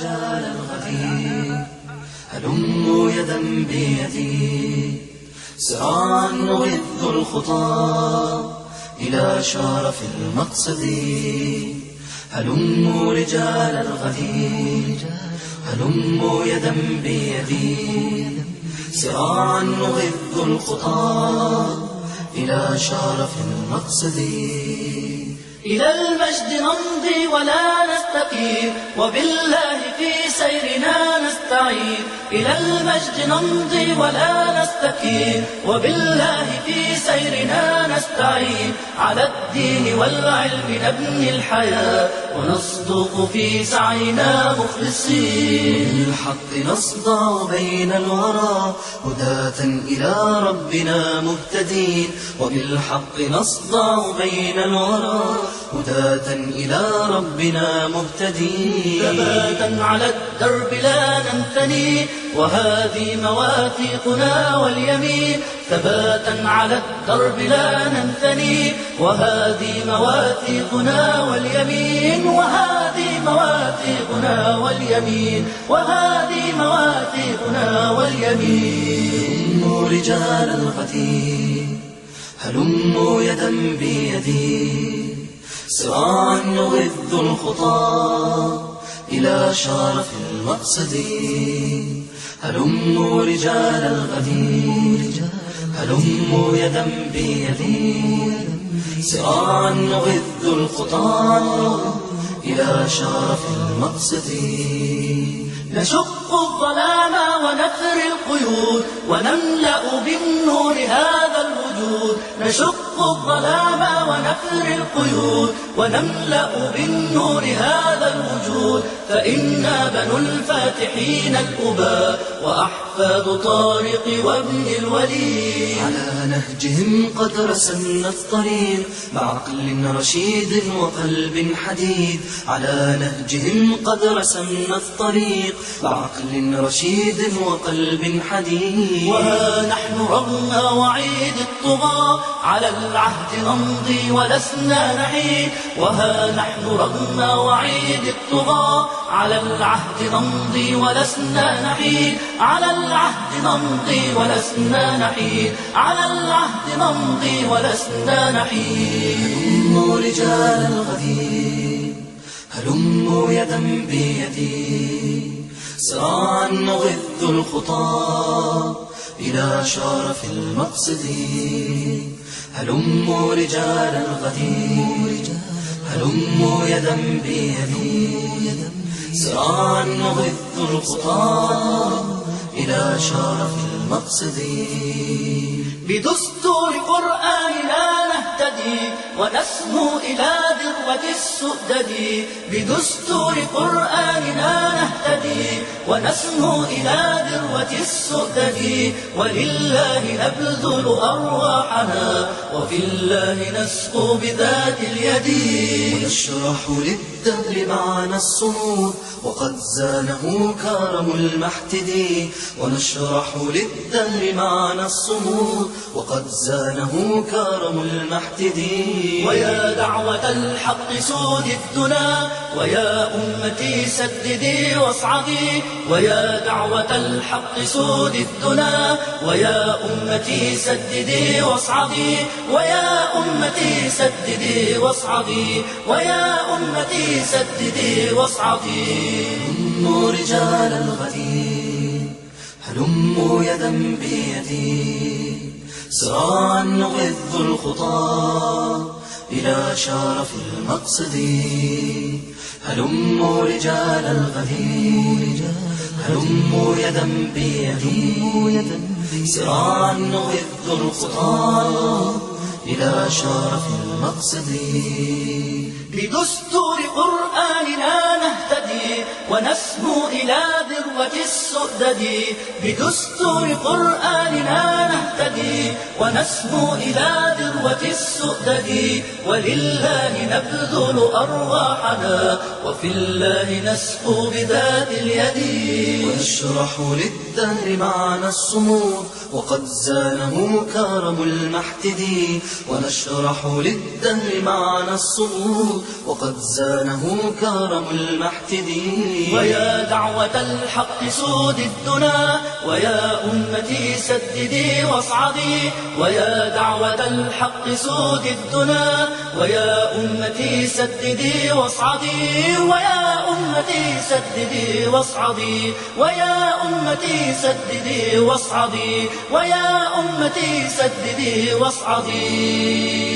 رجال الغدير هلموا يدا بيدي. سراعا نغذ الخطى إلى شرف المقصد. هلموا رجال الغدير هلموا يدا بيدي. سراعا نغذ الخطى إلى شرف المقصد. إلى المجد نمضي ولا نستقيم وبالله في سيرنا نستعين. إلى المجد نمضي ولا نستقيم وبالله في سيرنا نستعين. على الدين والعلم نبني الحياة. ونصدق في سعينا مخلصين. بالحق نصدع بين الورى. هداة إلى ربنا مهتدين. وبالحق نصدع بين الورى. هداة إلى ربنا مهتدين. ثباتا على الدرب لا ننثني وهذه مواثيقنا واليمين. ثباتا على الدرب لا ننثني وهذه مواثيقنا واليمين. وهذه مواثيقنا واليمين. وهذه مواثيقنا واليمين. رجال الغدير هلموا يدا بيدي. سراعا نغذ الخطى إلى شرف المقصد هلموا رجال الغدير. هلموا يدا بيدي سراعا نغذ الخطى إلى شرف المقصد. نشق الظلام ونثر القيود. ونملأ بالنور هذا الوجود نشق الظلام ونثر القيود. ونملأ بالنور هذا الوجود. فإنا بنو الفاتحين الأباء وأحفاد طارق وابن الوليد. على نهجهم قد رسمنا الطريق. بعقل رشيد وقلب حديد. على نهجهم قد رسمنا الطريق. بعقل رشيد وقلب حديد. وها نحن رغم وعيد الطغاة. على العهد نمضي ولسنا نحيد وها نحن رغم وعيد الطغاة على العهد نمضي ولسنا نحيد على العهد نمضي ولسنا نحيد على العهد نمضي ولسنا نحيد هلموا رجال الغدير. هلموا يدا بيدي. سراعا نغذ الخطى. إلى شرف المقصد. هلموا رجال الغدير هلموا يدا بيدي سراعا نغذ الخطى إلى شرف المقصد. بدستور قرآننا نهتدي ونسمو إلى ذروة السؤدد. بدستور قرآننا نهتدي ونسمو إلى ذروة السؤدد. ولله نبذل أرواحنا وفي الله نسقو بذات اليد. ونشرح للدهر معنى الصمود وقد زانه كرم المحتدي ونشرح للدهر معنى الصمود وقد زانه كرم المحتدي ويا دعوة الحق سود الدنا. ويا أمتي سددي واصعدي. ويا دعوة الحق سود الدنا. ويا أمتي سددي واصعدي. ويا أمتي سددي واصعدي. ويا أمتي سددي واصعدي. هلموا رجال الغدير. هلموا يدا بيدي سراعا نغذ الخطى إلى شرف المقصد هلموا رجال الغدير هلموا يدا بيدي سراعا نغذ الخطى إلى شرف المقصد بدستور قرآننا نهتدي ونسمو إلى ذروة السؤدد بدستور قرآننا. ونسمو إلى ذروة السؤدد. ولله نبذل أرواحنا وفي الله نسقو بذات اليد. ونشرح للدهر معنى الصمود وقد زانه كرم المحتدي. ونشرح للدهر معنى الصمود وقد زانه كرم المحتدي. ويا دعوة الحق سود الدنا ويا أمتي سددي واصعدي ويا دعوة الحق سود الدنا ويا أمتي سددي واصعدي ويا أمتي سددي واصعدي ويا أمتي سددي واصعدي ويا أمتي سددي واصعدي.